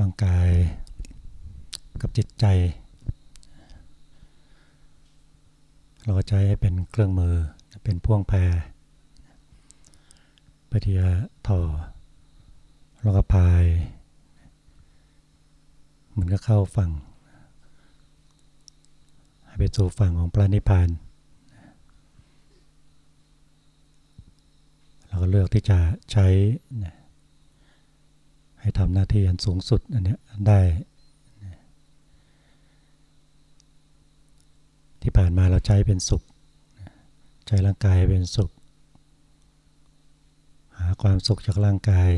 ร่างกายกับจิตใจ เราก็ใช้ให้เป็นเครื่องมือเป็นพ่วงแพรเพื่อที่จะต่อแล้วก็พายมันก็เข้าฝั่งให้ไปสู่ฝั่งของพระนิพพานเราก็เลือกที่จะใช้ ให้ทำหน้าที่อันสูงสุดอันนี้ได้ที่ผ่านมาเราใช้เป็นสุข ใช้ร่างกายเป็นสุข หาความสุขจากร่างกาย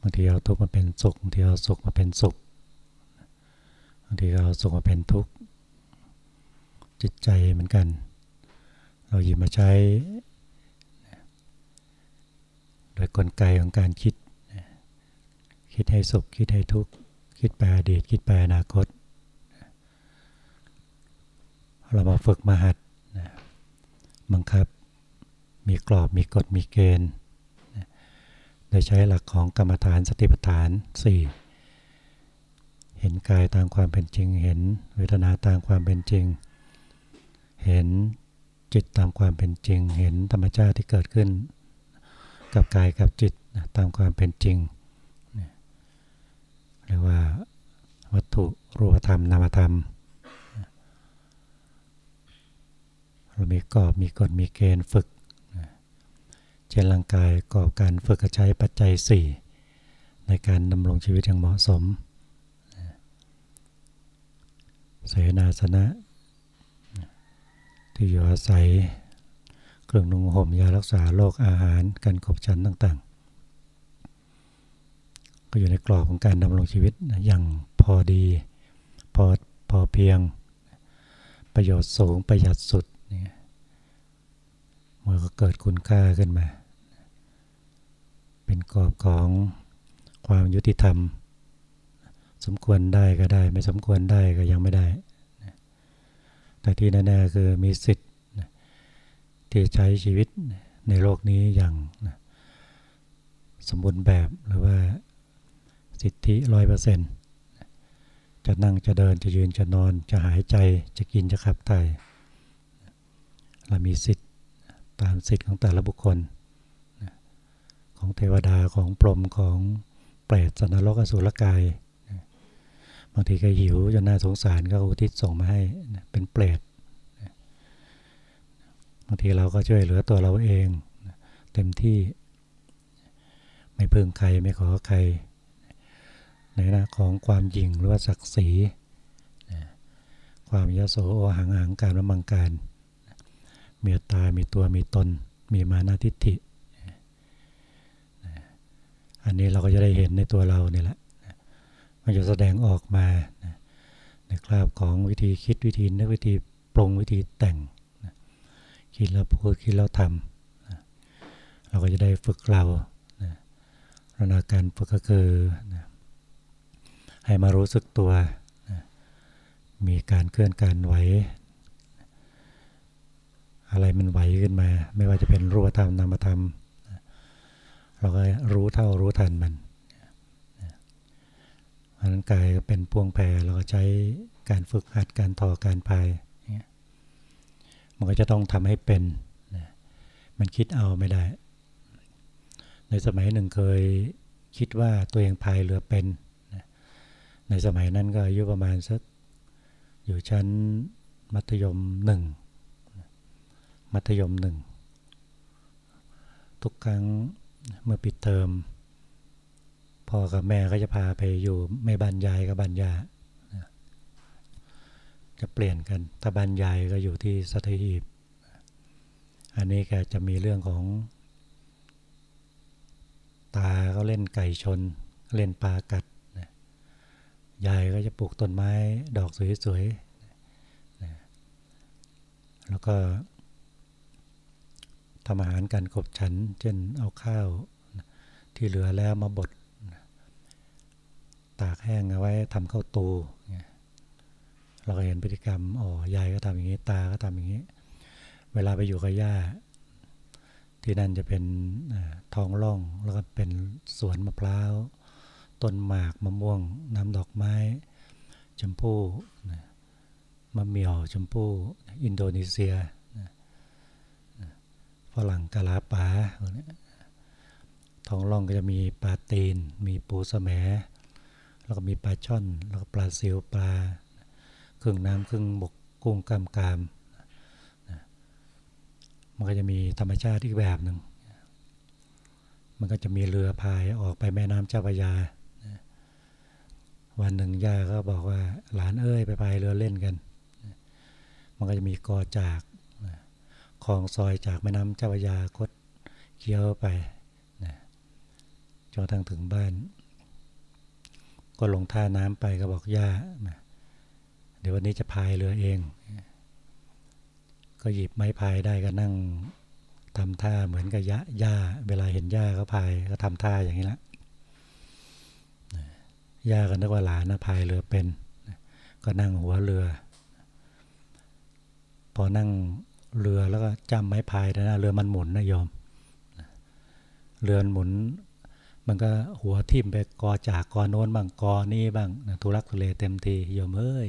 บางทีเอาทุกข์มาเป็นสุขบางทีเอาสุขมาเป็นสุขบางทีเอาสุขมาเป็นทุกข์จิตใจเหมือนกัน เราหยิบมาใช้ โดยกลไกของการคิด คิดให้สุข คิดให้ทุกข์ คิดไปอดีต คิดไปอนาคต เรามาฝึกมาหัดบังคับ มีกรอบ มีกฎ มีเกณฑ์ โดยใช้หลักของกรรมฐานสติปัฏฐาน 4 เห็นกายตามความเป็นจริง เห็นเวทนาตามความเป็นจริง เห็นจิตตามความเป็นจริง เห็นธรรมชาติที่เกิดขึ้น กับกายกับจิตนะตามความเป็นจริงเรียกว่าวัตถุรูปธรรมนามธรรมเรามีกรอบมีกฎมีเกณฑ์ฝึกเช่นร่างกายกอบการฝึกใช้ปัจจัย 4 ในการดำรงชีวิตอย่างเหมาะสมเสนาสนะที่อยู่อาศัย เครื่องนุ่งห่มยารักษาโรคอาหารการขบฉันต่างๆ ก็อยู่ในกรอบของการดำรงชีวิตอย่างพอดี พอพอเพียง ประโยชน์สูงประหยัดสุดนี่มันก็เกิดคุณค่าขึ้นมา เป็นกรอบของความยุติธรรม สมควรได้ก็ได้ ไม่สมควรได้ก็ยังไม่ได้ แต่ที่แน่ๆคือมีสิทธิ ที่ใช้ชีวิตในโลกนี้อย่างสมบูรณ์แบบหรือว่าสิทธิร้อยเปอร์เซ็นต์จะนั่งจะเดินจะยืนจะนอนจะหายใจจะกินจะขับถ่ายเรามีสิทธิตามสิทธิของแต่ละบุคคล ของเทวดาของพรมของเปรตสนรกอสุรกายบางทีก็หิวจนน่าสงสารก็อุทิศส่งมาให้เป็นเปรต บางทีเราก็ช่วยเหลือตัวเราเองเต็มที่ไม่พึ่งใครไม่ขอใครในน้าของความยิงหรือว่าศักดิ์ศรีความยโสโอหังหังการมังการเมีตา มีตัวมีตน มีมานาทิฏฐิ อันนี้เราก็จะได้เห็นในตัวเราเนี่ยแหละ มันจะแสดงออกมาในคราบของวิธีคิดวิธีนึกวิธีปรุงวิธีแต่ง คิดแล้วพูดคิดแล้วทำเราก็จะได้ฝึกเรารนาการฝึกก็คือให้มารู้สึกตัว มีการเคลื่อนการไหว อะไรมันไหวขึ้นมา ไม่ว่าจะเป็นรูปธรรมนามธรรม เราก็รู้เท่ารู้ทันมันอันนั้นกายก็เป็นพวงแพรเราก็ใช้การฝึกหัดการต่อการพาย มันก็จะต้องทำให้เป็น มันคิดเอาไม่ได้ ในสมัยหนึ่งเคยคิดว่าตัวเองพายเรือเป็น ในสมัยนั้นก็อายุประมาณสักอยู่ชั้นมัธยมหนึ่ง มัธยมหนึ่ง ทุกครั้งเมื่อปิดเทอมพ่อกับแม่ก็จะพาไปอยู่ไม่บรรยายกับบัรยา จะเปลี่ยนกันถ้าบรรยายก็อยู่ที่สัตหีบ อันนี้แกจะมีเรื่องของ ตาเขาเล่นไก่ชน เล่นปลากัดยายก็จะปลูกต้นไม้ดอกสวยๆ แล้วก็ทำอาหารกันขบฉัน เช่นเอาข้าวที่เหลือแล้วมาบดตากแห้งเอาไว้ทำข้าวตู เราก็เห็นพฤติกรรมอ๋อยายก็ทำอย่างนี้ ตาก็ทำอย่างนี้ เวลาไปอยู่กับย่า ที่นั่นจะเป็นท้องร่องแล้วก็เป็นสวนมะพร้าวต้นหมากมะม่วง น้ำดอกไม้ชมพู่มะเมี่ยวชมพู่อินโดนีเซียฝรั่งกะลาปาท้องร่องก็จะมีปลาตีน มีปูสแมแล้วก็มีปลาช่อน แล้วก็ปลาซิวปลา ครึ่งน้ำครึ่งบกกุ้งกามกามมันก็จะมีธรรมชาติอีกแบบหนึ่ง มันก็จะมีเรือพายออกไปแม่น้ำเจ้าพระยา วันหนึ่งย่าก็บอกว่าหลานเอ้ยไปพายเรือเล่นกัน มันก็จะมีกอจากคลองซอยจากแม่น้ำเจ้าพระยาคดเคี้ยวไปจนทั้งถึงบ้าน ก็ลงท่าน้ำไปก็บอกย่า เดี๋ยววันนี้จะพายเรือเอง ก็หยิบไม้พายได้ก็นั่งทำท่าเหมือนกับยะย่าเวลาเห็นย่าเขาพายก็ทำท่าอย่างนี้ละย่าก็นึกว่าหลานนะพายเรือเป็น ก็นั่งหัวเรือ พอนั่งเรือแล้วก็จำไม้พายนะเรือมันหมุนนะโยม เรือหมุน มันก็หัวทิ่มไปกอจากกอโน้นบ้างกอนี้บ้างทุรักทุเลเต็มทีโยมเอ้ย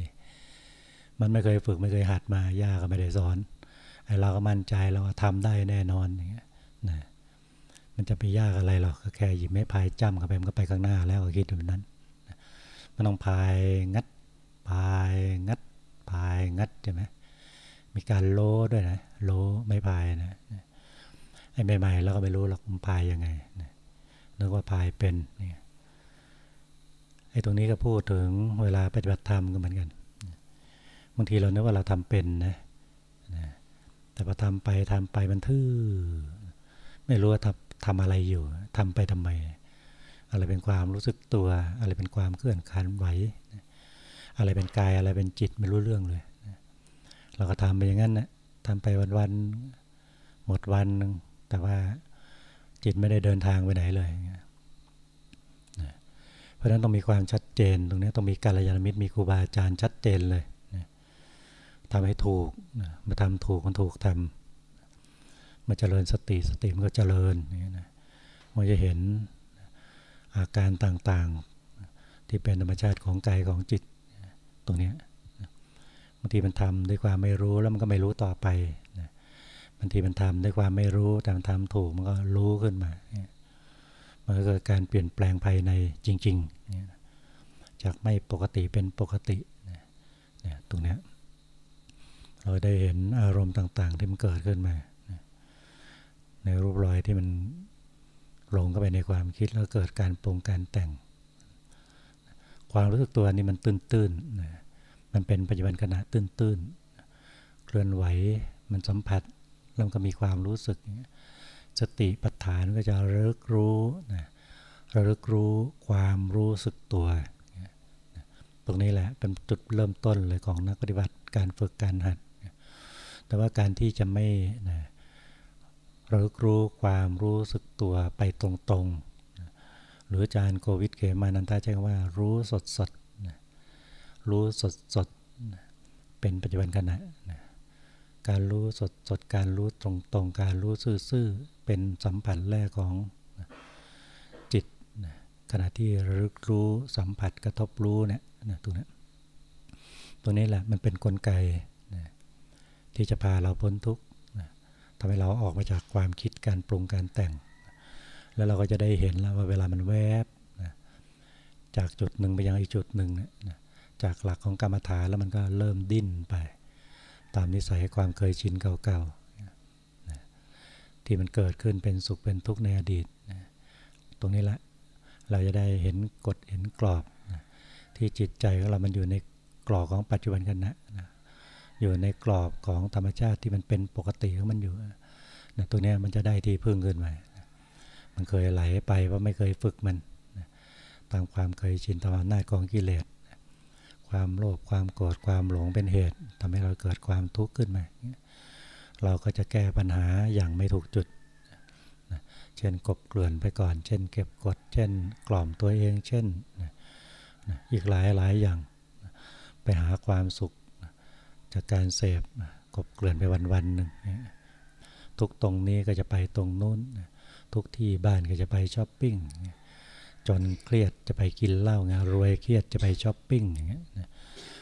มันไม่เคยฝึกไม่เคยหัดมาย่าก็ไม่ได้สอนไอเราก็มั่นใจเราทำได้แน่นอนอย่างเงี้ยนะมันจะไปยากอะไรหรอกก็แค่หยิบไม้พายจ้ำเข้าไปมันก็ไปข้างหน้าแล้วก็คิดแบบนั้นมันต้องพายงัดพายงัดพายงัดใช่ไหมมีการโลด้วยนะโลไม่พายนะไอ้ใหม่ๆเราก็ไม่รู้หรอกมันพายยังไงนึกว่าพายเป็นนี่ไอ้ตรงนี้ก็พูดถึงเวลาปฏิบัติธรรมก็เหมือนกัน บางทีเราเนึกว่าเราทำเป็นนะแต่พอทำไปทำไปมันทื่อไม่รู้ว่าทำทำอะไรอยู่ทำไปทำไม อะไรเป็นความรู้สึกตัว อะไรเป็นความเคลื่อนขันไหว อะไรเป็นกายอะไรเป็นจิตไม่รู้เรื่องเลยเราก็ทำไปอย่างนั้นนะทำไปวันๆหมดวันนึงแต่ว่าจิตไม่ได้เดินทางไปไหนเลยเพราะฉะนั้นต้องมีความชัดเจนตรงนี้ต้องมีการยานมิตรมีครูบาอาจารย์ชัดเจนเลย ทำให้ถูกมาทำถูกมันถูกทำมาเจริญสติสติมันก็เจริญนี่นะมันจะเห็นอาการต่างๆที่เป็นธรรมชาติของกายของจิตตรงนี้บางทีมันทำด้วยความไม่รู้แล้วมันก็ไม่รู้ต่อไปบางทีมันทำด้วยความไม่รู้แต่มันทำถูกมันก็รู้ขึ้นมามันก็เกิดการเปลี่ยนแปลงภายในจริง ๆ จากไม่ปกติเป็นปกติตรงนี้ เราได้เห็นอารมณ์ต่างๆ ที่มันเกิดขึ้นมา ในรูปรอยที่มันหลงเข้าไปในความคิดแล้วเกิดการปรุงการแต่ง ความรู้สึกตัวนี้มันตื้นๆมันเป็นปัจจุบันขณะตื้นๆเคลื่อนไหวมันสัมผัสแล้วก็มีความรู้สึก สติปัฏฐานก็จะระลึกรู้นะระลึกรู้ความรู้สึกตัว ตรงนี้แหละเป็นจุดเริ่มต้นเลยของนักปฏิบัติการฝึกการหัด แต่ว่าการที่จะไม่นะรู้รู้ความรู้สึกตัวไปตรงๆ หรืออาจารย์โควิดเขมานันทาใช้คำว่ารู้สดสดนะรู้สดสดนะเป็นปัจจุบันขณะนะการรู้สดสดการรู้ตรงตรงการรู้ซื่อๆเป็นสัมผัสแรกของจิตนะขณะที่รึกรู้สัมผัสกระทบรู้เนี่ยนะตรงนี้ตัวนี้แหละมันเป็นนกลไก ที่จะพาเราพ้นทุกข์ทำให้เราออกมาจากความคิดการปรุงการแต่ง แล้วเราก็จะได้เห็นแล้วว่าเวลามันแวบจากจุดหนึ่งไปยังอีกจุดหนึ่งจากหลักของกรรมฐานแล้วมันก็เริ่มดิ้นไป ตามนิสัยความเคยชินเก่าๆที่มันเกิดขึ้นเป็นสุขเป็นทุกข์ในอดีต ตรงนี้แหละเราจะได้เห็นกฎเห็นกรอบที่จิตใจของเรามันอยู่ในกรอบของปัจจุบันขณะ อยู่ในกรอบของธรรมชาติที่มันเป็นปกติของมันอยู่นะตัวนี้มันจะได้ที่พึ่งขึ้นมามันเคยไหลไปว่าไม่เคยฝึกมันตามความเคยชินตามอำนาจของกิเลสความโลภความโกรธความหลงเป็นเหตุทำให้เราเกิดความทุกข์ขึ้นมา เราก็จะแก้ปัญหาอย่างไม่ถูกจุด เช่นกบเกลื่อนไปก่อน เช่น เก็บกด เช่น กล่อมตัวเอง เช่น อีกหลายหลายอย่าง ไปหาความสุข จากการเสพกบเกลื่อนไปวันวันหนึ่งทุกตรงนี้ก็จะไปตรงนู้น ทุกที่บ้านก็จะไปช้อปปิ้งจนเครียดจะไปกินเหล้างารวยเครียดจะไปช้อปปิ้งอย่างเงี้ย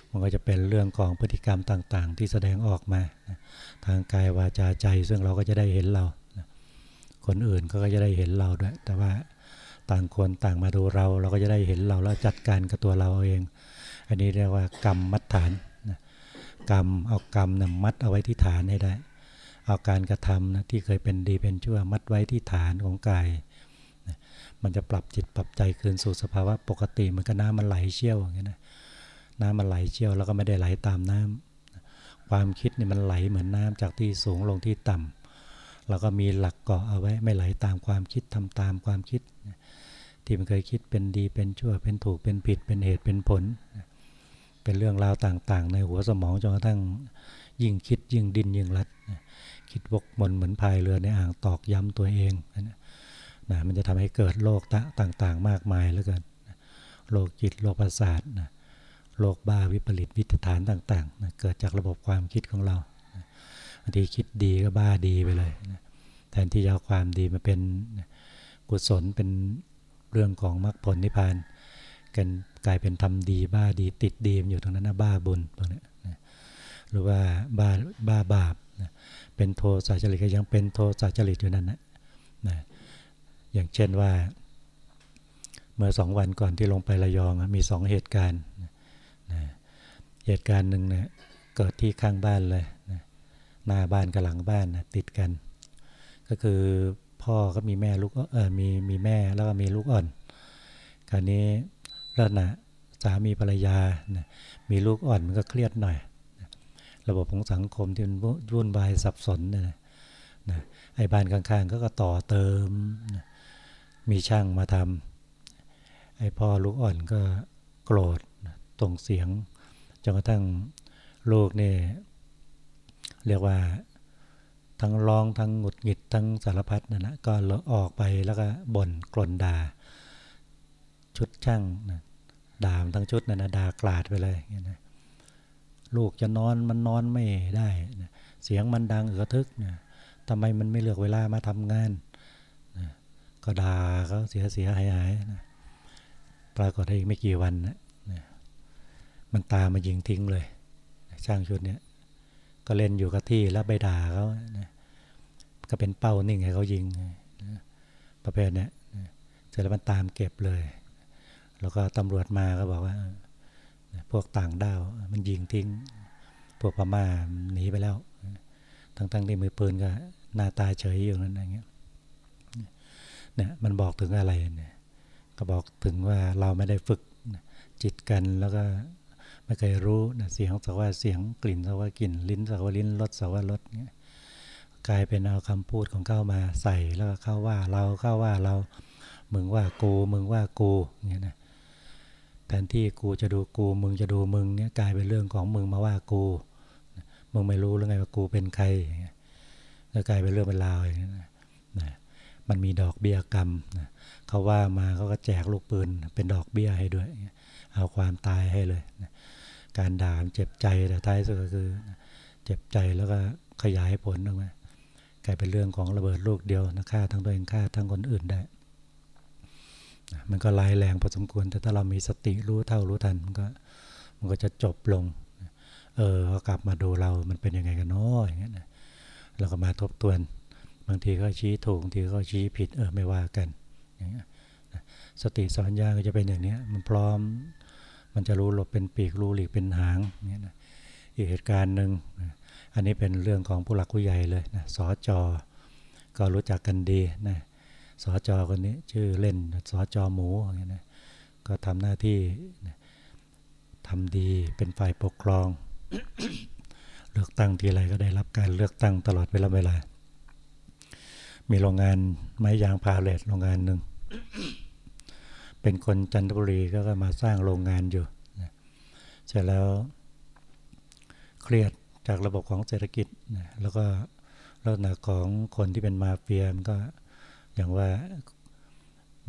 มันก็จะเป็นเรื่องของพฤติกรรมต่างๆ ที่แสดงออกมา ทางกายวาจาใจ ซึ่งเราก็จะได้เห็นเรา คนอื่นก็จะได้เห็นเราด้วย แต่ว่าต่างคนต่างมาดูเรา เราก็จะได้เห็นเราแล้วจัดการกับตัวเราเอง อันนี้เรียกว่ากรรมมัดฐาน กรรม เอากรรมนะมัดเอาไว้ที่ฐานให้ได้ เอาการกระทำนะที่เคยเป็นดีเป็นชั่วมัดไว้ที่ฐานของกายมันจะปรับจิตปรับใจคืนสู่สภาวะปกติมันก็น้ำมันไหลเชี่ยวอย่างนี้นะน้ำมันไหลเชี่ยวแล้วก็ไม่ได้ไหลตามน้ำความคิดนี่มันไหลเหมือนน้ำจากที่สูงลงที่ต่ำแล้วก็มีหลักเกาะเอาไว้ไม่ไหลตามความคิดทำตามความคิด ที่มันเคยคิดเป็นดีเป็นชั่วเป็นถูกเป็นผิดเป็นเหตุเป็นผล เป็นเรื่องราวต่างๆ ในหัวสมองจนกระทั่งยิ่งคิดยิ่งดินยิ่งรัด คิดวกมนเหมือนพายเรือในอ่างตอกย้ำตัวเองนะมันจะทำให้เกิดโรคต่างๆ มากมายแล้วกันโรคจิตโรคประสาทนะโรคบ้าวิปริตวิตฐานต่างๆนะเกิดจากระบบความคิดของเราบางทีคิดดีก็บ้าดีไปเลยนะแทนที่จะเอาความดีมาเป็นกุศลเป็นเรื่องของมรรคผลนิพพาน กันกลายเป็นทำดีบ้าดีติดดีมอยู่ตรงนั้นนะบ้าบุญพวกนี้นะหรือว่าบ้าบ้าบาปนะเป็นโทสะจริตก็ยังเป็นโทสะจริตอยู่นั่นนะนะอย่างเช่นว่า เมื่อสองวันก่อนที่ลงไประยองมีสองเหตุการณ์นะเหตุการณ์หนึ่งเนี่ยเกิดที่ข้างบ้านเลยนะหน้าบ้านกับหลังบ้านนะติดกัน ก็คือพ่อก็มีแม่ลูกเออมีมีแม่แล้วก็มีลูกอ่อนคราวนี้ ลักษณะสามีภรรยานะมีลูกอ่อนมันก็เครียดหน่อยนะระบบของสังคมที่มันวุ่นวายสับสนนะนะไอ้บ้านข้างๆก็ก็ต่อเติมนะมีช่างมาทำไอ้พ่อลูกอ่อนก็โกรธตรงเสียงจนกระทั่งลูกนี่เรียกว่าทั้งร้องทั้งหงุดหงิดทั้งสารพัดนั่นนะก็ออกไปแล้วก็บ่นกลนด่าชุดช่างนะ ด่าทั้งชุดนั่นนะด่ากลาดไปเลยนะลูกจะนอนมันนอนไม่ได้นะเสียงมันดังเอือทึกนะทำไมมันไม่เลือกเวลามาทำงานนะก็ด่าเขาเสียเสียหายหายนะปรากฏอีกไม่กี่วันนะมันตามมายิงทิ้งเลย ช่างชุดเนี้ยก็เล่นอยู่กับที่แล้วไปด่าเขานะก็เป็นเป้านิ่งให้เขายิงนะประเภทเนี้ยเสร็จแล้วมันตามเก็บเลย แล้วก็ตำรวจมาก็บอกว่า พวกต่างด้าวมันยิงทิ้ง พวกพม่าหนีไปแล้ว ทั้งๆที่มือปืนก็หน้าตาเฉยอยู่นั่นอย่างเงี้ยเนี่ยมันบอกถึงอะไรเนี่ยก็บอกถึงว่าเราไม่ได้ฝึกจิตกันแล้วก็ไม่เคยรู้นะเสียงสักว่าเสียงกลิ่นสักว่ากลิ่นลิ้นสักว่าลิ้นรสสักว่ารสเงี้ยกลายเป็นเอาคำพูดของเข้ามาใส่แล้วก็เข้าว่าเราเข้าว่าเรา มึงว่ากูมึงว่ากูเงี้ยนะ แทนที่กูจะดูกูมึงจะดูมึงเนี้ยกลายเป็นเรื่องของมึงมาว่ากูมึงไม่รู้หรือไงว่ากูเป็นใครก็กลายเป็นเรื่องเป็นราวอย่างนี้นะมันมีดอกเบี้ยกรรมนะเขาว่ามาเขาก็แจกลูกปืนเป็นดอกเบี้ยให้ด้วย เอาความตายให้เลยนะการด่าเจ็บใจแต่ท้ายสุดก็คือเจ็บใจแล้วก็ขยายผลออกมากลายเป็นเรื่องของระเบิดลูกเดียวนะฆ่าทั้งตัวเองฆ่าทั้งคนอื่นได้ มันก็ลายแรงพอสมควร แต่ถ้าเรามีสติรู้เท่ารู้ทันมันก็มันก็จะจบลง เออเขากลับมาดูเรามันเป็นยังไงกันเนาะอย่างเงี้ยนะเราก็มาทบทวน บางทีก็ชี้ถูกบางทีก็ชี้ผิด เออไม่ว่ากันอย่างเงี้ยสติสัญญาก็จะเป็นอย่างเนี้ยมันพร้อม มันจะรู้หลบเป็นปีกรู้หลีกเป็นหางเนี่ยนะอีกเหตุการณ์หนึ่งอันนี้เป็นเรื่องของผู้หลักผู้ใหญ่เลยนะสอจอก็รู้จักกันดีนะ สอจอคนนี้ชื่อเล่นสอจอหมูอย่างเงี้ยนะก็ทำหน้าที่ทำดีเป็นฝ่ายปกครอง เลือกตั้งทีไรก็ได้รับการเลือกตั้งตลอดเวลาเวลา มีโรงงานไม้ยางพาเลตโรงงานหนึ่ง เป็นคนจันทบุรีก็มาสร้างโรงงานอยู่เสร็จแล้วเครียดจากระบบของเศรษฐกิจแล้วก็ลักษณะของคนที่เป็นมาเฟียมันก็ อย่างว่า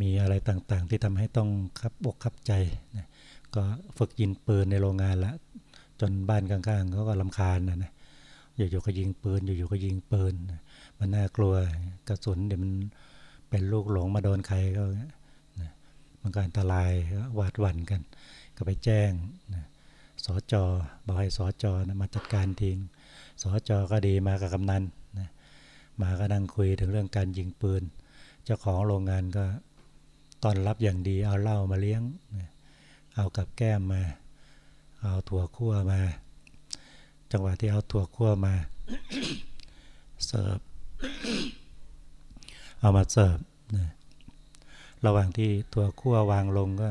มีอะไรต่างๆ ที่ทำให้ต้องคับอกคับใจนะก็ฝึกยินปืนในโรงงานละจนบ้านข้างๆเขาก็ลำคาญนะนะอยู่ๆก็ยิงปืนอยู่ๆก็ยิงปืน มันน่ากลัวกระสุนเดี๋ยวมันเป็นลูกหลงมาโดนใครก็นะมันก็อันตรายหวาดหวั่นกัน ก็ไปแจ้งสอจอบอกให้สอจอนะมาจัดการทิ้งสอจอก็ดีมากับกำนันนะมาก็นั่งคุยถึงเรื่องการยิงปืน เจ้าของโรงงานก็ตอนรับอย่างดีเอาเหล้ามาเลี้ยง เอากับแก้มมา เอาถั่วคั่วมา จังหวะที่เอาถั่วคั่วมาเสิร์ฟเอามาเสิร์ฟนะระหว่างที่ถั่วคั่ววางลงก็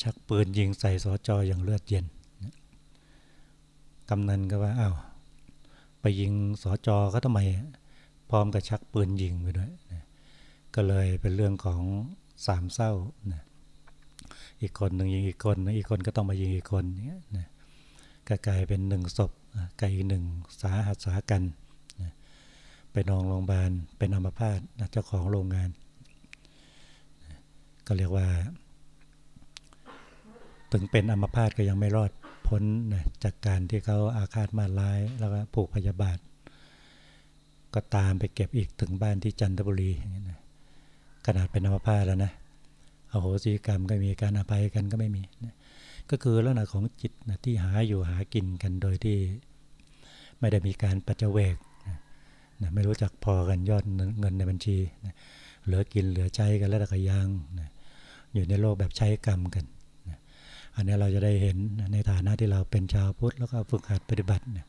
ชักปืนยิงใส่สอจออย่างเลือดเย็นกำนันก็ว่าอา้าวไปยิงสอจอเขาทำไม ร้อมกับชักปืนยิงไปด้วยนะก็เลยเป็นเรื่องของสามเศร้านะอีกคนหนึ่งยิงอีกคนอีกคนก็ต้องมายิงอีกคนเนี้ยนะก็กลายเป็นหนึ่งศพกลายอีกหนึ่งสาหัสสากันนะไปนอนโรงพยาบาลเป็นอัมพาตนะเจ้าของโรงงานนะก็เรียกว่า ถึงเป็นอัมพาตก็ยังไม่รอดพ้นนะจากการที่เขาอาฆาตมาร้ายแล้วก็ผูกพยาบาท ก็ตามไปเก็บอีกถึงบ้านที่จันทบุรีอย่างนี้นะขนาดเป็นอัมพาตแล้วนะอโหสิกรรมก็มีการอภัยกันก็ไม่มีนะก็คือลักษณะของจิตนะที่หาอยู่หากินกันโดยที่ไม่ได้มีการปัจเจเวกนะนะไม่รู้จักพอกันยอดเงินในบัญชีนะเหลือกินเหลือใช้กันแล้วก็ยังนะอยู่ในโลกแบบใช้กรรมกันนะอันนี้เราจะได้เห็นนะในฐานะที่เราเป็นชาวพุทธแล้วก็ฝึกหัดปฏิบัตินะ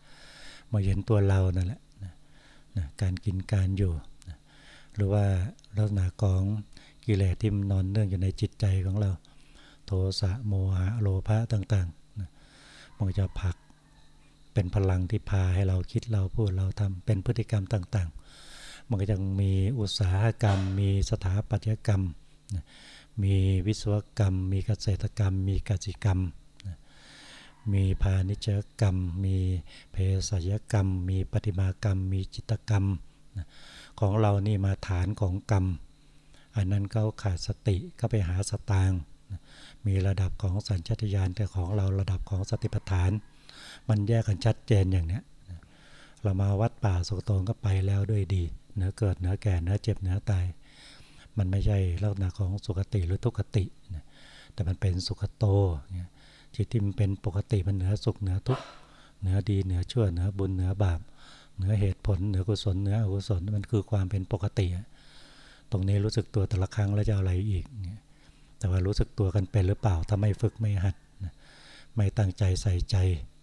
มาเห็นตัวเรานั่นแหละ นะการกินการอยู่นะหรือว่าลักษณะของกิเลสที่นอนเนื่องอยู่ในจิตใจของเรา โทสะโมหะโลภะต่างๆนะมันจะผลักเป็นพลังที่พาให้เราคิดเราพูดเราทำเป็นพฤติกรรมต่าง ๆ มันก็จะมีอุตสาหกรรม มีสถาปัตยกรรมนะมีวิศวกรรม มีเกษตรกรรม มีกสิกรรมนะ มีพาณิชยกรรม มีเภสัชกรรม มีปฏิมากรรม มีจิตกรรมของเรานี่มาฐานของกรรม อันนั้นก็ขาดสติก็ไปหาสตางมีระดับของสัญชาตญาณแต่ของเราระดับของสติปัฏฐาน มันแยกกันชัดเจนอย่างเนี้ยเรามาวัดป่าสุกโตงก็ไปแล้วด้วยดี เนื้อเกิดเนื้อแก่เนื้อเจ็บเนื้อตาย มันไม่ใช่ลักษณะของสุขติหรือทุกขติ แต่มันเป็นสุขโต จิตที่มันเป็นปกติมันเหนือสุขเหนือทุกข์เหนือดีเหนือชั่วเหนือบุญเหนือบาปเหนือเหตุผลเหนือกุศลเหนืออกุศลมันคือความเป็นปกติ ตรงนี้รู้สึกตัวแต่ละครั้งแล้วจะอะไรอีก แต่ว่ารู้สึกตัวกันเป็นหรือเปล่าถ้าไม่ฝึกไม่หัด ไม่ตั้งใจใส่ใจ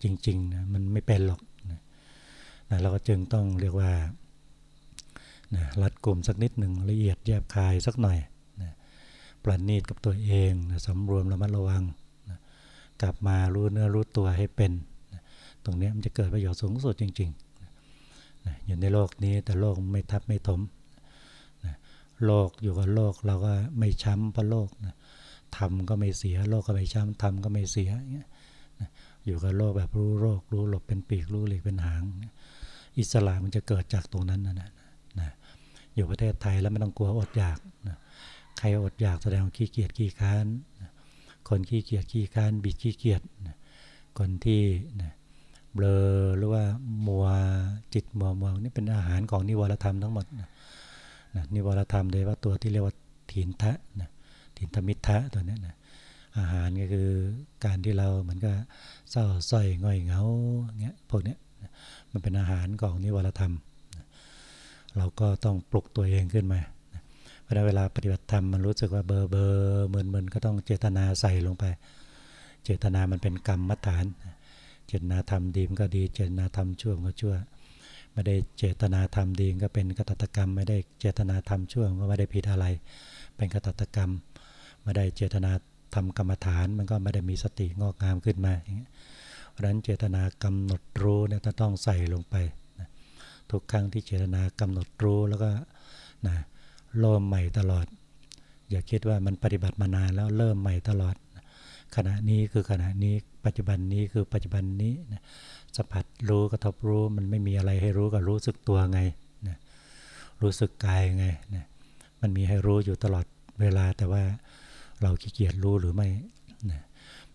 จริงๆนะมันไม่เป็นหรอกนะเราก็จึงต้องเรียกว่านะรัดกลุ่มสักนิดหนึ่งละเอียดแยบคายสักหน่อยนะปราณีตกับตัวเองนะสำรวมระมัดระวัง กลับมารู้เนื้อรู้ตัวให้เป็น ตรงนี้มันจะเกิดประโยชน์สูงสุดจริงๆอยู่ในโลกนี้แต่โลกไม่ทับไม่ถมโลกอยู่กับโลกเราก็ไม่ช้ำเพราะโลกทำก็ไม่เสียโลกก็ไม่ช้ำทำก็ไม่เสียอย่างเงี้ยอยู่กับโลกแบบรู้โรครู้หลบเป็นปีกรู้หลีกเป็นหาง อิสระมันจะเกิดจากตรงนั้นนะนะอยู่ประเทศไทยแล้วไม่ต้องกลัวอดอยากนะใครอดอยากแสดงขี้เกียจขี้ค้านนะ คนขี้เกียจขี้ค้านบิดขี้เกียจคนที่นะเบลอหรือว่ามัวจิตมัวมัวนี่เป็นอาหารของนิวรธรรมทั้งหมดนะนะนิวรธรรมโดยว่าตัวที่เรียกว่าถินทะนะถินธมิทะตัวนี้นะอาหารก็คือการที่เราเหมือนกับเศร้าส้อยง่อยเหงาเงี้ยพวกนี้มันเป็นอาหารของนิวรธรรม เราก็ต้องปลุกตัวเองขึ้นมา เวลาเวลาปฏิบัติธรรมมันรู้สึกว่าเบอร์เบอร์เมินเมินก็ต้องเจตนาใส่ลงไป เจตนามันเป็นกรรมมัฐาน เจตนาทำดีมันก็ดี เจตนาทำชั่วก็ชั่ว ไม่ได้เจตนาทำดีก็เป็นกตัตกรรม ไม่ได้เจตนาทำชั่วก็ไม่ได้ผิดอะไร เป็นกตัตกรรม ไม่ได้เจตนาทำกรรมฐานมันก็ไม่ได้มีสติงอกงามขึ้นมาอย่างเงี้เพราะนั้นเจตนากำหนดรู้เนี่ยต้องใส่ลงไปทุกครั้งที่เจตนากำหนดรู้แล้วก็นะ เริ่มใหม่ตลอด อย่าคิดว่ามันปฏิบัติมานานแล้วเริ่มใหม่ตลอด ขณะนี้คือขณะนี้ปัจจุบันนี้คือปัจจุบันนี้นะสัมผัสรู้กระทบรู้มันไม่มีอะไรให้รู้ก็รู้สึกตัวไงนะรู้สึกกายไงนะมันมีให้รู้อยู่ตลอดเวลาแต่ว่าเราขี้เกียจรู้หรือไม่นะ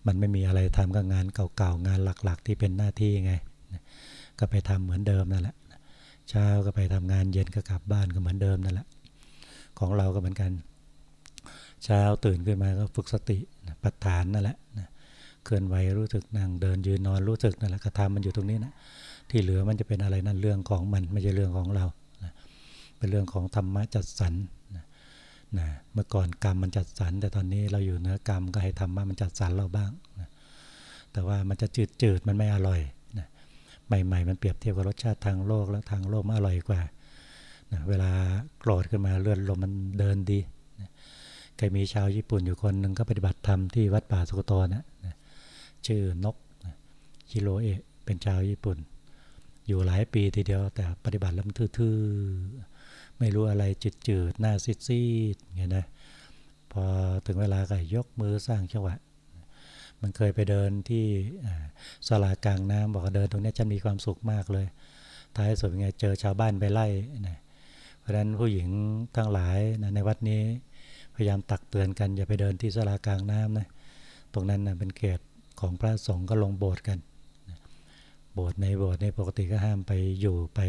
มันไม่มีอะไรทำกับงานเก่าๆงานหลักๆ ที่เป็นหน้าที่ไงนะก็ไปทำเหมือนเดิมนั่นแหละเช้าก็ไปทำงานเย็นก็กลับบ้านก็เหมือนเดิมนั่นแหละ ของเราก็เหมือนกัน เช้าตื่นขึ้นมาก็ฝึกสติปัฏฐานนั่นแหละเคลื่อนไหวรู้สึกนั่งเดินยืนนอนรู้สึกนั่นแหละกระทำมันอยู่ตรงนี้นะที่เหลือมันจะเป็นอะไรนั่นเรื่องของมันไม่ใช่เรื่องของเราเป็นเรื่องของธรรมะจัดสรรนะเมื่อก่อนกรรมมันจัดสรรแต่ตอนนี้เราอยู่เนื้อกรรมก็ให้ธรรมะมันจัดสรรเราบ้างนะแต่ว่ามันจะจืดจืดมันไม่อร่อยนะใหม่ๆมันเปรียบเทียบกับรสชาติทางโลกแล้วทางโลกมันอร่อยกว่า นะเวลาโกรธขึ้นมาเลือนลมมันเดินดีนะเคยมีชาวญี่ปุ่นอยู่คนหนึ่งก็ปฏิบัติธรรมที่วัดป่าสุกโตนะนะชื่อนกนะฮิโรเอะเป็นชาวญี่ปุ่น อยู่หลายปีทีเดียวแต่ปฏิบัติแล้วมันทื่อๆ ไม่รู้อะไรจืดๆ หน้าซีดๆเงี้ยนะพอถึงเวลาก็ยกมือสร้างจังหวะมันเคยไปเดินที่สลากลางน้ำบอกว่าเดินตรงนี้ฉันมีความสุขมากเลย ท้ายสุดไงเจอชาวบ้านไปไล่นะ ราะฉะนั้นผู้หญิงทั้งหลายนะในวัดนี้พยายามตักเตือนกันอย่าไปเดินที่สลากลางน้ำนะตรงนั้นนะเป็นเขตของพระสงฆ์ก็ลงโบสถ์กันโบสถ์ในโบสถ์ในปกติก็ห้ามไปอยู่ไป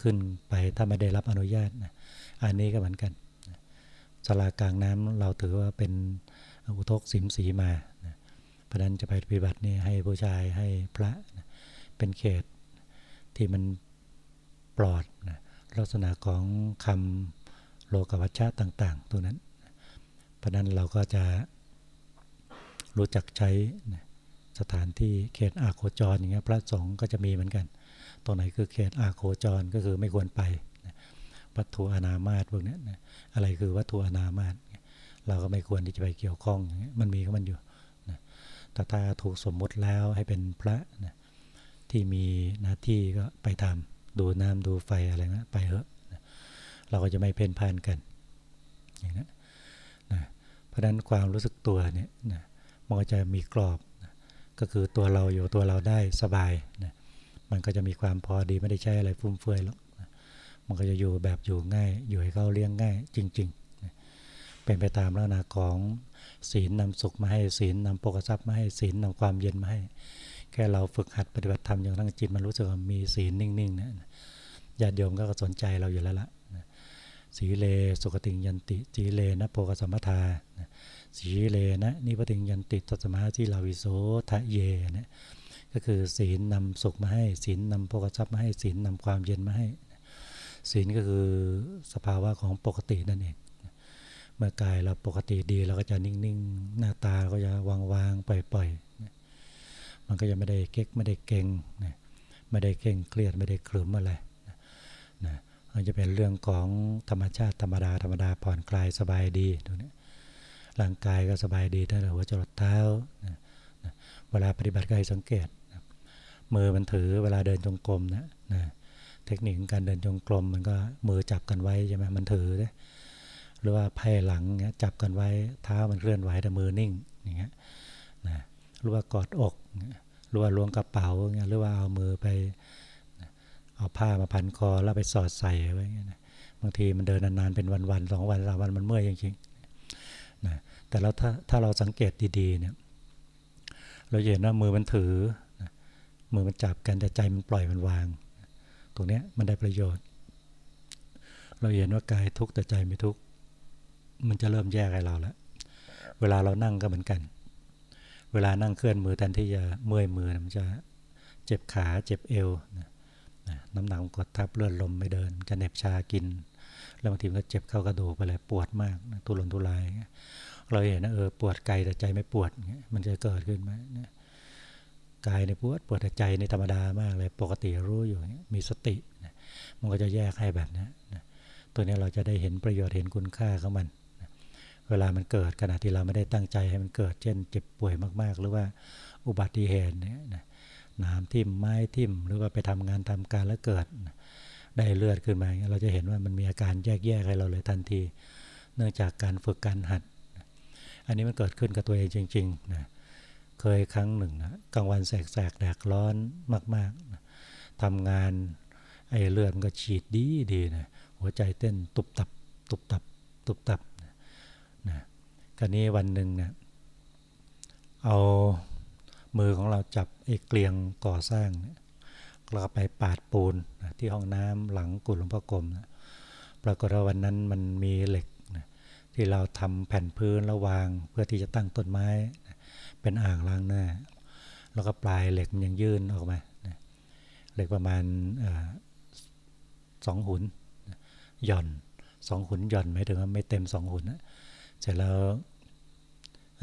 ขึ้นไปถ้าไม่ได้รับอนุญาตนะอันนี้ก็เหมือนกันสลากลางน้ำเราถือว่าเป็นอุทกสิมสีมาเพราะนั้นจะไปปฏิบัตินี่ให้ผู้ชายให้พระนะเป็นเขตที่มันปลอดนะ ลักษณะของคำโลกวัชชะต่าง ๆ ตัวนั้น เพราะนั้นเราก็จะรู้จักใช้สถานที่เขตอาโคจรอย่างเงี้ยพระสงฆ์ก็จะมีเหมือนกัน ตรงไหนคือเขตอาโคจรก็คือไม่ควรไป วัตถุอนามาตพวกนี้นะอะไรคือวัตถุอนามาตเราก็ไม่ควรที่จะไปเกี่ยวข้องอย่างเงี้ยมันมีก็มันอยู่นะแต่ถ้าถูกสมมติแล้วให้เป็นพระนะที่มีหน้าที่ก็ไปทำ ดูน้ำดูไฟอะไรนะไปเถอะเราก็จะไม่เพ่นพ่านกันอย่างนี้นะเพราะฉะนั้นความรู้สึกตัวเนี่ยนะมันก็จะมีกรอบนะก็คือตัวเราอยู่ตัวเราได้สบายนะมันก็จะมีความพอดีไม่ได้ใช้อะไรฟุ่มเฟือยหรอกนะมันก็จะอยู่แบบอยู่ง่าย อยู่ให้เขาเลี้ยงง่าย จริงๆนะเป็นไปตามลักษณะของศีลนำสุขมาให้ศีลนำปกทรัพย์มาให้ศีลนำความเย็นมาให้ แค่เราฝึกหัดปฏิบัติธรรมอย่างทั้งจิตมันรู้สึกว่ามีศีลนิ่งๆนะญาติโยมก็สนใจเราอยู่แล้วละสีเลสุขติยันติสีเลนะโพกสัมปทาสีเลนะนิพติยันติตัสมาที่ลาวิโสทะเยนะก็คือศีลนำสุขมาให้ศีลนำโภกทรัพย์มาให้ศีลนำความเย็นมาให้ศีลก็คือสภาวะของปกตินั่นเองเมื่อกายเราปกติดีเราก็จะนิ่งๆ หน้าตาก็จะวางๆปล่อยๆ มันก็จะไม่ได้เก๊กไม่ได้เก่งไม่ได้เก่งเครียดไม่ได้คลืมอะไรนะมันจะเป็นเรื่องของธรรมชาติธรรมดาธรรมดาผ่อนคลายสบายดีตรงนี้ร่างกายก็สบายดีตั้งแต่หัวจรดเท้านะนะเวลาปฏิบัติก็ให้สังเกตนะมือมันถือเวลาเดินจงกรมนะนะเทคนิคการเดินจงกรมมันก็มือจับกันไว้ใช่ไหมมันถือเหรือว่าไพ่หลังเงี้ยจับกันไว้เท้ามันเคลื่อนไหวแต่มือนิ่งอย่างเงี้ยนะหรือว่ากอดอก หรือว่าล้วงกระเป๋าเงี้ยหรือว่าเอามือไปเอาผ้ามาพันคอแล้วไปสอดใส่ไว้เงี้ยบางทีมันเดินนานๆเป็นวันๆสองวันสามวันมันเมื่อยจริงๆนะแต่เราถ้าถ้าเราสังเกตดีๆเนี่ยเราเห็นว่ามือมันถือมือมันจับกันแต่ใจมันปล่อยมันวาง ตรงนี้มันได้ประโยชน์ เราเห็นว่ากายทุกข์แต่ใจไม่ทุกข์มันจะเริ่มแยกให้เราแล้วเวลาเรานั่งก็เหมือนกัน เวลานั่งเคลื่อนมือแทนที่จะเมื่อยมือมันจะเจ็บขาเจ็บเอวน้ำหนักกดทับเลือดลมไม่เดิน จะเหน็บชากิน แล้วบางทีมก็เจ็บเข้ากระดูกไปเลยปวดมากทุรนทุราย เราเห็นนะเออปวดกายแต่ใจไม่ปวดมันจะเกิดขึ้นไหมกายในปวดปวดแต่ใจในธรรมดามากเลยปกติรู้อยู่มีสติมันก็จะแยกให้แบบนี้ตัวนี้เราจะได้เห็นประโยชน์เห็นคุณค่าของมัน เวลามันเกิดขณะที่เราไม่ได้ตั้งใจให้มันเกิด เช่น เจ็บป่วยมาก ๆ หรือว่าอุบัติเหตุเนี่ยน้ำทิ่มไม้ทิ่ม หรือว่าไปทำงานทำการแล้วเกิด ได้เลือดขึ้นมาเราจะเห็นว่ามันมีอาการแยกๆให้เราเลยทันที เนื่องจากการฝึกการหัด อันนี้มันเกิดขึ้นกับตัวเองจริงๆนะเคยครั้งหนึ่งนะกลางวันแสกๆแดดร้อนมากๆนะทำงานไอ้เลือดมันก็ฉีดดีดีนะหัวใจเต้นตุบตับ ตุบตับ ตุบตับ นะกรณีวันหนึ่งเนะี่ยเอามือของเราจับไอ้เกลียงก่อสร้างเราก็ไปปาดปูนที่ห้องน้ำหลังกุฏหลวงพ่อกรมนะปรากฏว่าวันนั้นมันมีเหล็กนะที่เราทำแผ่นพื้นแล้ววางเพื่อที่จะตั้งต้นไม้นะเป็นอ่างล้างหน้า แล้วก็ปลายเหล็กมันยังยื่นออกมานะเหล็กประมาณสองหุนหย่อนสองหุนหย่อนหมายถึงว่าไม่เต็มสองหุนนะ เสร็จแล้วเ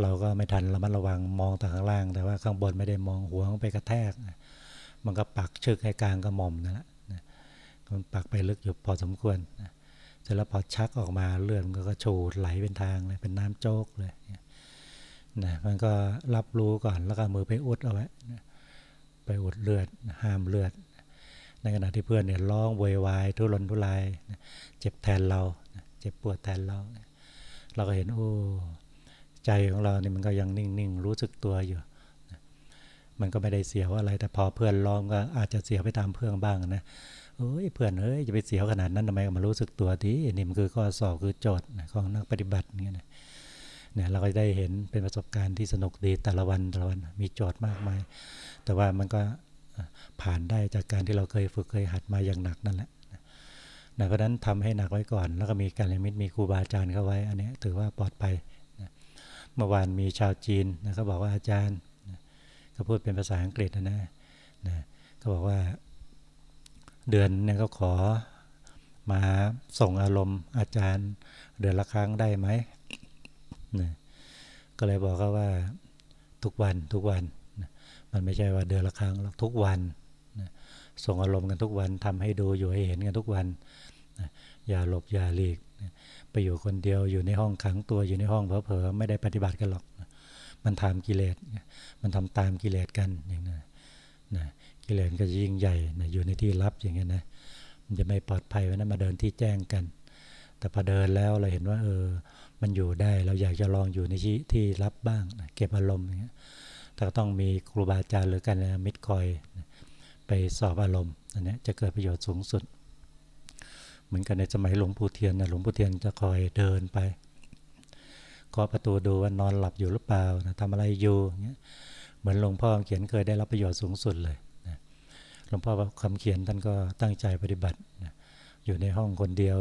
เราก็ไม่ทันระมัดระวังมองแต่ข้างล่าง แต่ว่าข้างบนไม่ได้มองหัวมันไปกระแทก มันก็ปักชึกให้กลางกระหม่อมนั่นแหละมันปักไปลึกอยู่พอสมควรเสร็จแล้วพอชักออกมาเลือดมันก็ชูดไหลเป็นทางเลยเป็นน้ำโจกเลยนะมันก็รับรู้ก่อนแล้วก็มือไปอุดเอาไว้ไปอุดเลือดห้ามเลือด ในขณะที่เพื่อนเนี่ยร้องโวยวายทุรนทุรายเจ็บแทนเรา เจ็บปวดแทนเรา เราก็เห็นโอ้ใจของเราเนี่ยมันก็ยังนิ่งๆรู้สึกตัวอยู่ มันก็ไม่ได้เสียวอะไรแต่พอเพื่อนร้องก็อาจจะเสียไปตามเพื่อนบ้างนะเฮ้ยเพื่อนเฮ้ยจะไปเสียวขนาดนั้นทำไมมารู้สึกตัวทีนี่มันคือข้อสอบคือโจทย์ของนักปฏิบัติเงี้ยนะเนี่ยเราก็ได้เห็นเป็นประสบการณ์ที่สนุกดีแต่ละวันแต่ละวันมีโจทย์มากมาย แต่ว่ามันก็ผ่านได้จากการที่เราเคยฝึกเคยหัดมาอย่างหนักนั่นแหละ นะเพราะนั้นทำให้หนักไว้ก่อน แล้วก็มีการเรียนมิตรมีครูบาอาจารย์เข้าไว้ อันนี้ถือว่าปลอดภัยเมื่อวานมีชาวจีนนะเขาบอกว่าอาจารย์เขาพูดเป็นภาษาอังกฤษนะนะนะเขาบอกว่าเดือนเนี่ยเขาขอมาส่งอารมณ์อาจารย์ เดือนละครั้งได้ไหมนะก็เลยบอกเขาว่าทุกวันทุกวันนะมันไม่ใช่ว่าเดือนละครั้งหรอกทุกวันนะ ส่งอารมณ์กันทุกวันทำให้ดูอยู่ให้เห็นกันทุกวันอย่าหลบอย่าหลีกไปอยู่คนเดียวอยู่ในห้องขังตัวอยู่ในห้องเผลอๆไม่ได้ปฏิบัติกันหรอก มันทำกิเลสมันทำตามกิเลสกันอย่างนั้นนะกิเลสก็ยิ่งใหญ่นะอยู่ในที่ลับอย่างเงี้ยนะมันจะไม่ปลอดภัยวันนั้นมาเดินที่แจ้งกัน แต่พอเดินแล้วเราเห็นว่าเออมันอยู่ได้เราอยากจะลองอยู่ในที่ที่รับบ้างนะเก็บอารมณ์อย่างเงี้ยแต่ก็ต้องมีครูบาอาจารย์หรือกันมิตรคอย ไปสอบอารมณ์อันนี้จะเกิดประโยชน์สูงสุด เหมือนกันในสมัยหลวงปู่เทียนนะหลวงปู่เทียนจะคอยเดินไปเคาะประตูดูว่านอนหลับอยู่หรือเปล่านะทำอะไรอยู่เงี้ยเหมือนหลวงพ่อเขียนเคยได้รับประโยชน์สูงสุดเลยนะหลวงพ่อคำเขียนท่านก็ตั้งใจปฏิบัตินะอยู่ในห้องคนเดียว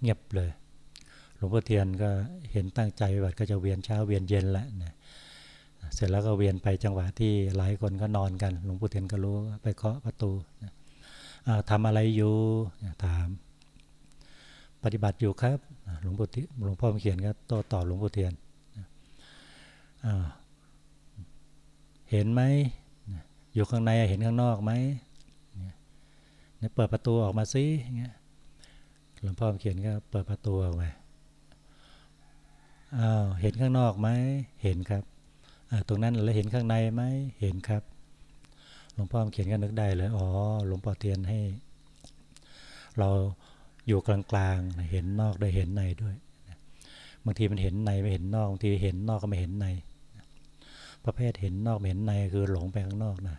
เงียบเลย หลวงพ่อเทียนก็เห็นตั้งใจปฏิบัติก็จะเวียนเช้าเวียนเย็นแหละนะ เสร็จแล้วก็เวียนไปจังหวะที่หลายคนก็นอนกัน หลวงพ่เทียนก็รู้ไปเคาะประตูนะทำอะไรอยู่ถาม ปฏิบัติอยู่ครับหลวงปู่หลวงพ่อเขียนก็โตตอบหลวงปู่เทียนเห็นไหมอยู่ข้างในเห็นข้างนอกไหมเนี่ยเปิดประตูออกมาซิเงี้ยหลวงพ่อเขียนก็เปิดประตูออกมาอ้าวเห็นข้างนอกไหมเห็นครับ ตรงนั้นแล้วเห็นข้างในไหมเห็นครับ หลวงพ่อเขียนก็นึกได้เลยอ๋อหลวงพ่อเทียนให้ เราอยู่กลางๆเห็นนอกได้เห็นในด้วยบางทีมันเห็นในไม่เห็นนอกบางทีเห็นนอกก็ไม่เห็นในประเภทเห็นนอกเห็นในคือหลงไปข้างนอกนะ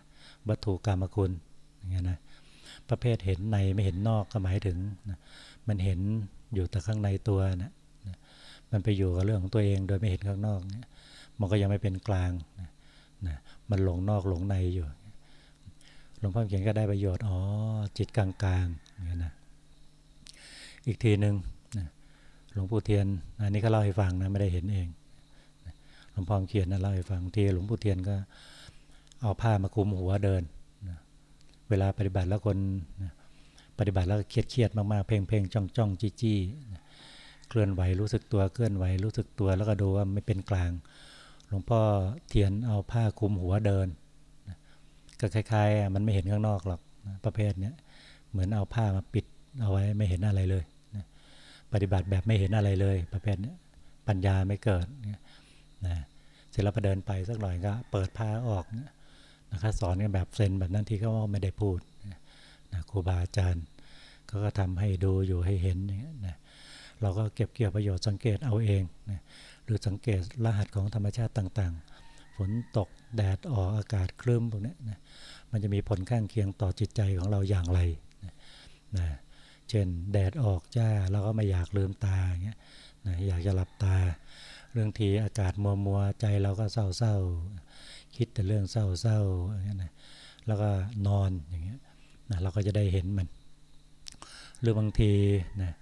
วัตถุกรรมคุณอย่างเงี้ยนะประเภทเห็นในไม่เห็นนอกก็หมายถึงนะมันเห็นอยู่แต่ข้างในตัวนะมันไปอยู่กับเรื่องของตัวเองโดยไม่เห็นข้างนอกเนี่ย มันก็ยังไม่เป็นกลางนะนะมันหลงนอกหลงในอยู่หลวงพ่อเขียนก็ได้ประโยชน์อ๋อจิตกลางๆอย่างนะอีกทีหนึ่งหลวงปู่เทียนอันนี้ก็เล่าให้ฟังนะไม่ได้เห็นเองหลวงพ่อเขียนนะเล่าให้ฟังทีหลวงปู่เทียนก็เอาผ้ามาคุมหัวเดินเวลาปฏิบัติแล้วคนปฏิบัติแล้วเครียดเครียดมากๆเพ่งเพ่งจ้องจ้องจี้จี้เคลื่อนไหวรู้สึกตัวเคลื่อนไหวรู้สึกตัวแล้วก็ดูว่าไม่เป็นกลาง หลวงพ่อเทียนเอาผ้าคุมหัวเดิน ก็คล้ายๆ มันไม่เห็นข้างนอกหรอกประเภทนี้เหมือนเอาผ้ามาปิดเอาไว้ไม่เห็นอะไรเลยปฏิบัติแบบไม่เห็นอะไรเลย ประเภทนี้ปัญญาไม่เกิดนะเสร็จแล้วพอเดินไปสักหน่อยก็เปิดผ้าออกนะครับสอนกันแบบเซนแบบนั้นที่เขาไม่ได้พูดนะครูบาอาจารย์เขาก็ทำให้ดูอยู่ให้เห็นอย่างนี้เราก็เก็บเกี่ยวประโยชน์สังเกตเอาเองนะ หรือสังเกตรหัสของธรรมชาติต่างๆ ฝนตกแดดออกอากาศคลื่นพวกนี้นะมันจะมีผลข้างเคียงต่อจิตใจของเราอย่างไรนะเช่นแดดออกจ้าเราก็ไม่อยากลืมตาอย่างเงี้ยนะอยากจะหลับตา เรื่องทีอากาศมัวมัวใจเราก็เศร้าเศร้าคิดแต่เรื่องเศร้าๆอย่างเงี้ยนะแล้วก็นอนอย่างเงี้ยนะเราก็จะได้เห็นมัน หรือบางทีนะ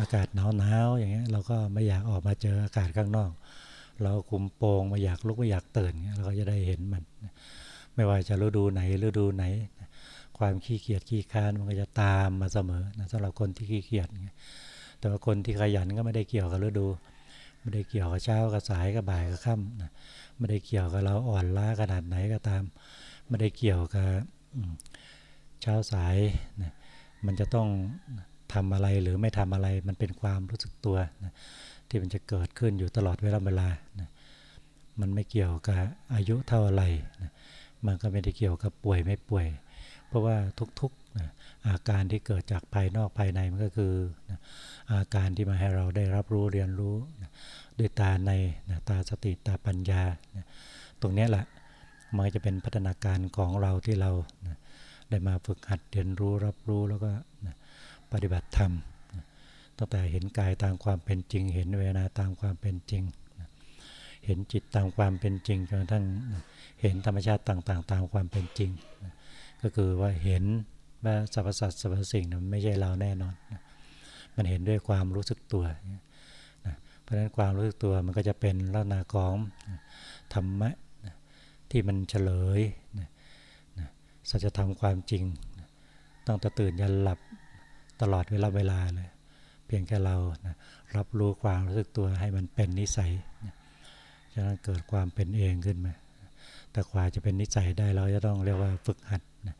อากาศหนาวๆอย่างเงี้ยเราก็ไม่อยากออกมาเจออากาศข้างนอก เราคุมโปงไม่อยากลุกไม่อยากตื่นเงี้ยเราก็จะได้เห็นมัน ไม่ว่าจะฤดูไหนฤดูไหน ความขี้เกียจขี้ค้านมันก็จะตามมาเสมอนะสำหรับคนที่ขี้เกียจแต่ว่าคนที่ขยันก็ไม่ได้เกี่ยวกับฤดู ไม่ได้เกี่ยวกับเช้ากับสายกับบ่ายกับค่ำนะไม่ได้เกี่ยวกับเราอ่อนล้าขนาดไหนก็ตาม ไม่ได้เกี่ยวกับเช้าสายนะมันจะต้อง ทำอะไรหรือไม่ทำอะไรมันเป็นความรู้สึกตัวนะที่มันจะเกิดขึ้นอยู่ตลอดเวลาเวลานะมันไม่เกี่ยวกับอายุเท่าไรนะมันก็ไม่ได้เกี่ยวกับป่วยไม่ป่วย เพราะว่าทุกๆนะอาการที่เกิดจากภายนอกภายในมันก็คือนะอาการที่มาให้เราได้รับรู้เรียนรู้นะด้วยตาในนะตาสติตาปัญญานะตรงนี้แหละมันจะเป็นพัฒนาการของเราที่เรานะได้มาฝึกหัดเรียนรู้รับรู้แล้วก็นะ ปฏิบัติธรรมตั้งแต่เห็นกายตามความเป็นจริง เห็นเวทนาตามความเป็นจริง เห็นจิตตามความเป็นจริงจนกระทั่งเห็นธรรมชาติต่าง ๆ ตามความเป็นจริง ก็คือว่าเห็นว่าสรรพสัตว์สรรพสิ่งนไม่ใช่เราแน่นอน มันเห็นด้วยความรู้สึกตัว เพราะฉะนั้นความรู้สึกตัวมันก็จะเป็นลักษณะของธรรมะที่มันเฉลยนะสัจธรรมความจริงตั้งแต่ตื่นยันหลับ ตลอดเวลาเวลาเลย เพียงแค่เรานะรับรู้ความรู้สึกตัวให้มันเป็นนิสัยนะจะนั้นเกิดความเป็นเองขึ้นมา แต่กว่าจะเป็นนิสัยได้เราจะต้องเรียกว่าฝึกหัดนะ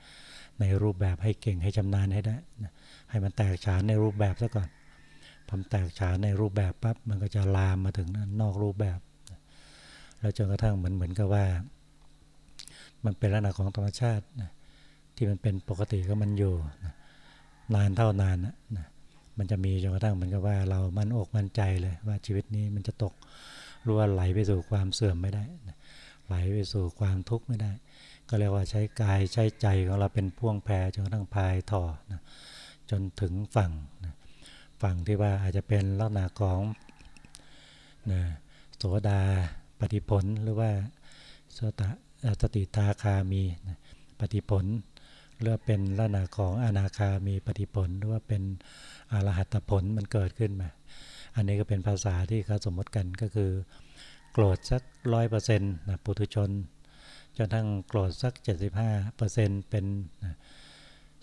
ในรูปแบบให้เก่งให้ชำนาญให้ได้นะให้มันแตกฉานในรูปแบบซะก่อนพอแตกฉานในรูปแบบปั๊บมันก็จะลามมาถึงนอกรูปแบบ แล้วจนกระทั่งเหมือนเหมือนกับว่า มันเป็นลักษณะของธรรมชาตินะที่มันเป็นปกติก็มันอยู่นะ นานเท่านานนะมันจะมีจนกระทั่งเหมือนกับว่าเรามันอกมั่นใจเลยว่าชีวิตนี้มันจะตกรู้ว่าไหลไปสู่ความเสื่อมไม่ได้นะไหลไปสู่ความทุกข์ไม่ได้ ก็เรียกว่าใช้กายใช้ใจของเราเป็นพ่วงแพรจนกระทั่งพายถ่อนะจนถึงฝั่งนะฝั่งที่ว่าอาจจะเป็นลักษณะของนะโสดาปฏิผลหรือว่าสตสติทาคามีนะปฏิผล หรือเป็นลักษณะของอนาคามีปฏิผลหรือว่าเป็นอรหัตผลมันเกิดขึ้นมา อันนี้ก็เป็นภาษาที่เขาสมมติกันก็คือ โกรธสักร้อยเปอร์เซ็นต์นะปุถุชนจนทั้งโกรธสัก 75เปอร์เซ็นต์เป็น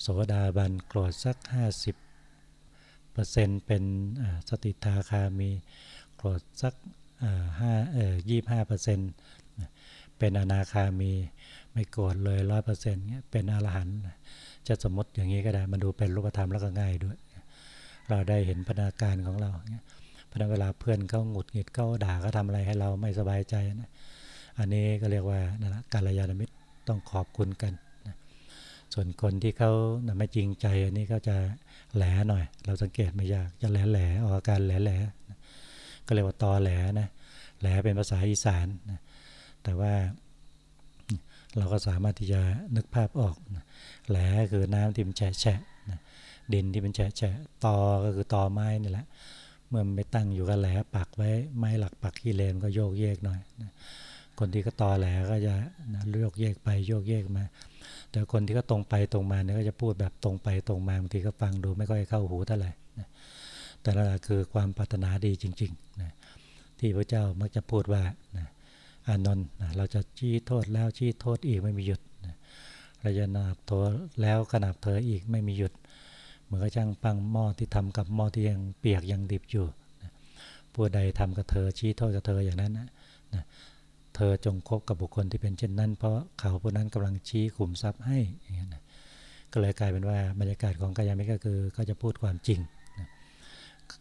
โสดาบันโกรธสัก 50เปอร์เซ็นต์เป็นสติทาคามีโกรธสักห้าเอ่อยี่ห้าเปอร์เซ็นต์เป็นอนาคามี ไม่โกรธเลยร้อยเปอร์เซ็นต์เงี้ยเป็นอรหันต์จะสมมติอย่างนี้ก็ได้มันดูเป็นรูปธรรมแล้วก็ง่ายด้วย เราได้เห็นพัฒนาการของเราเนี่ยพอเวลาเพื่อนเขาหงุดหงิดเขาด่าเขาทาอะไรให้เราไม่สบายใจนะอันนี้ก็เรียกว่านะการยานมิตรต้องขอบคุณกันนะส่วนคนที่เขาไม่จริงใจอันนี้ก็จะแหลหน่อย เราสังเกตไม่ยากจะแหลแหลออกอาการแหลแหลก็เรียกว่าตอแหลนะแหลเป็นภาษาอีสานนะแต่ว่า เราก็สามารถที่จะนึกภาพออกแหลคือน้ำที่มันแฉะแฉะดินที่มันแฉะแฉะตอก็คือตอไม้นี่แหละ เมื่อมันไปตั้งอยู่กับแหลปักไว้ไม้หลักปักขี้เลนก็โยกเยกหน่อยคนที่ก็ตอแหลก็จะโยกเยกไปโยกเยกมาแต่คนที่ก็ตรงไปตรงมาเนี่ยก็จะพูดแบบตรงไปตรงมาบางทีก็ฟังดูไม่ค่อยเข้าหูเท่าไหร่แต่ละคือความปรารถนาดีจริงๆนะที่พระเจ้ามักจะพูดว่านะ อานนท์เราจะชี้โทษแล้วชี้โทษอีกไม่มีหยุดเราจะนาบโทแล้วขนาบเธออีกไม่มีหยุด เหมือนกับช่างปังหม้อที่ทำกับหม้อที่ยังเปียกยังดิบอยู่ผู้ใดทำกับเธอชี้โทษกับเธออย่างนั้นนะเธอจงคบกับบุคคลที่เป็นเช่นนั้น เพราะเขาผู้นั้นกำลังชี้ขุมทรัพย์ให้อย่างนี้นะก็เลยกลายเป็นว่าบรรยากาศของกายามิก็คือก็จะพูดความจริงนะ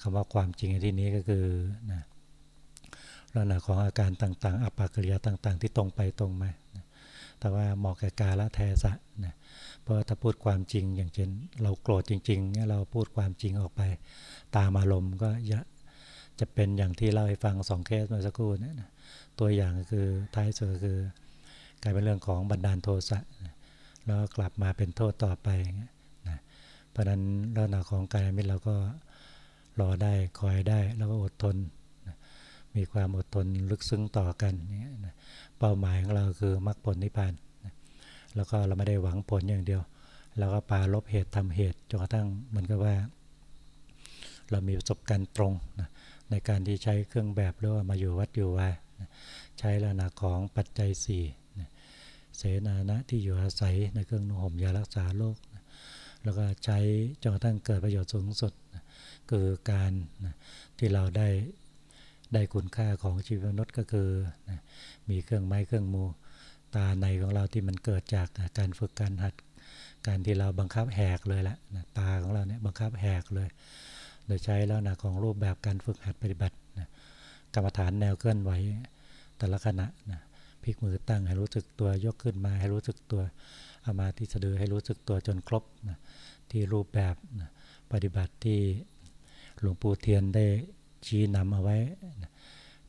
คำว่าความจริงในที่นี้ก็คือนะ ลักษณะของอาการต่างๆ อัปปากริยาต่าง ๆ ที่ตรงไปตรงมา แต่ว่าเหมาะแก่กาละแทสะนะเพราะถ้าพูดความจริง อย่างเช่น เราโกรธจริงๆเนี่ยเราพูดความจริงออกไป ตามอารมณ์ก็จะเป็นอย่างที่เล่าให้ฟังสองเคสเมื่อสักครู่นี่นะตัวอย่างก็คือท้ายสุดก็คือกลายเป็นเรื่องของบันดาลโทสะนะแล้วกลับมาเป็นโทษต่อไปนะเพราะนั้นลักษณะของกายมิตรเราก็รอได้คอยได้แล้วก็อดทน มีความอดทนลึกซึ้งต่อกันเนี่ยนะเป้าหมายของเราคือมรรคผลนิพพานนะแล้วก็เราไม่ได้หวังผลอย่างเดียว เราก็ปาลบเหตุทำเหตุจนกระทั่งเหมือนกับว่า เรามีประสบการณ์ตรงนะในการที่ใช้เครื่องแบบหรือว่ามาอยู่วัดอยู่วานะใช้ลักษณะของปัจจัย4นะเสนานะที่อยู่อาศัยในเครื่องนุ่งห่มยารักษาโรคนะแล้วก็ใช้จนกระทั่งเกิดประโยชน์สูงสุดนะคือการนะที่เราได้ ได้คุณค่าของชีวิตมนุษย์ก็คือนะมีเครื่องไม้เครื่องมือตาในของเราที่มันเกิดจากนะการฝึกการหัดการที่เราบังคับแหกเลยละนะตาของเราเนี่ยบังคับแหกเลย โดยใช้แล้วนะของรูปแบบการฝึกหัดปฏิบัตินะกรรมฐานแนวเคลื่อนไหวแต่ละขณะนะพลิกมือตั้งให้รู้สึกตัวยกขึ้นมาให้รู้สึกตัวเอามาที่สะดือให้รู้สึกตัวจนครบนะที่รูปแบบนะปฏิบัติที่หลวงปู่เทียนได้ ชี้นำเอาไว้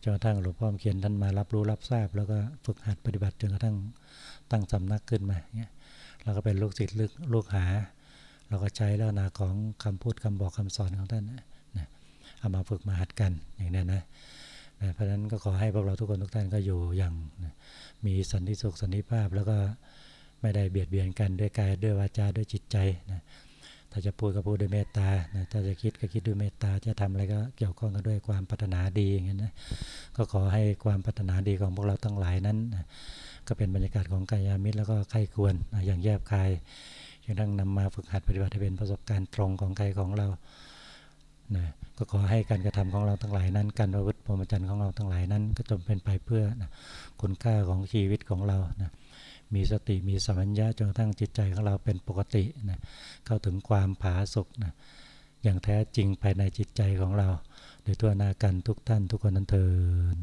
จนกระทั่งหลวงพ่อเขียนท่านมารับรู้รับทราบ แล้วก็ฝึกหัดปฏิบัติจนกระทั่งตั้งสำนักขึ้นมาเนี่ยเราก็เป็นลูกศิษย์ลูกหา เราก็ใช้แล้วนะของคำพูดคำบอกคำสอนของท่านนะเอามาฝึกมาหัดกันอย่างนี้นะนะเพราะฉะนั้นก็ขอให้พวกเราทุกคนทุกท่านก็อยู่อย่างนะมีสันติสุขสันติภาพแล้วก็ไม่ได้เบียดเบียนกันด้วยกายด้วยวาจาด้วยจิตใจนะ ถ้าจะพูดก็พูดด้วยเมตตานะถ้าจะคิดก็คิดด้วยเมตตา จะทำอะไรก็เกี่ยวข้องกันด้วยความปรารถนาดีอย่างนี้นะก็ขอให้ความปรารถนาดีของพวกเราทั้งหลายนั้น ก็เป็นบรรยากาศของกายามิตรแล้วก็ใครควรอย่างแยบคายยังต้องนำมาฝึกหัดปฏิบัติเป็นประสบการณ์ตรงของใครของเรานะก็ขอให้การกระทำของเราทั้งหลายนั้น การประพฤติพรหมจรรย์ของเราทั้งหลายนั้น ก็จงเป็นไปเพื่อนะคุณค่าของชีวิตของเรานะ มีสติมีสัมผัญญาจนกระทั่งจิตใจของเราเป็นปกตินะเข้าถึงความผาสุกนะอย่างแท้จริงภายในจิตใจของเรา โดยทั่วหน้ากันทุกท่านทุกคนนั้นเทิน